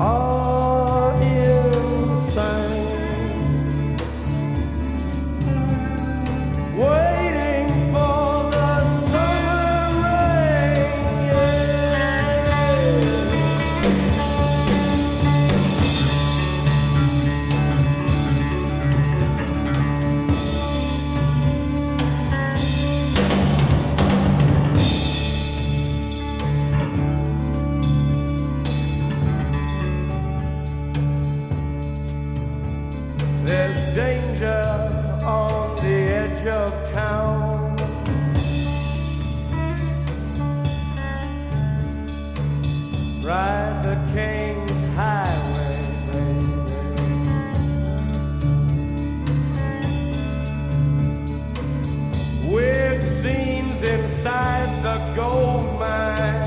are inside the gold mine.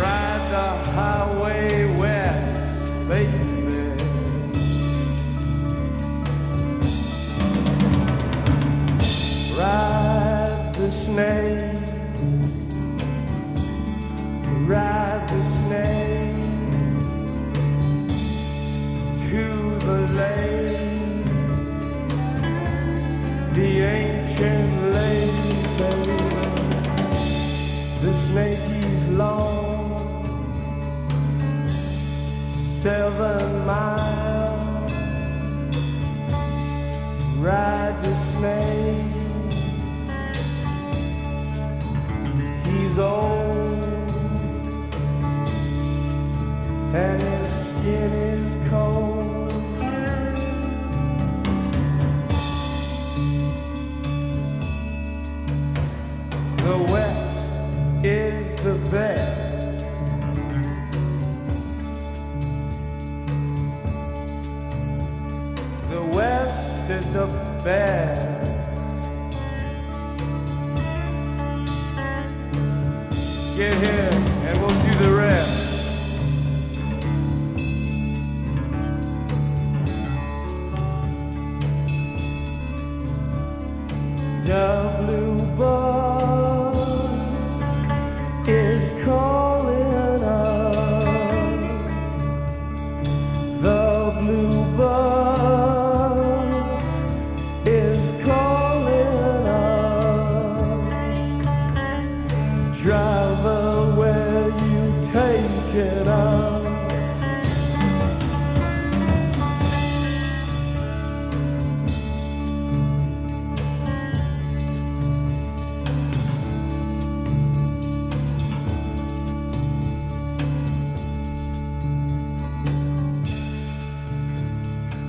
Ride the highway west, baby. Ride the snake, The snake is long, seven miles. Ride the snake. He's old, and his skin is cold. get here and we'll do the rest. The blue bus is calling us. The blue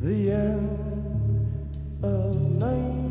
The end of nights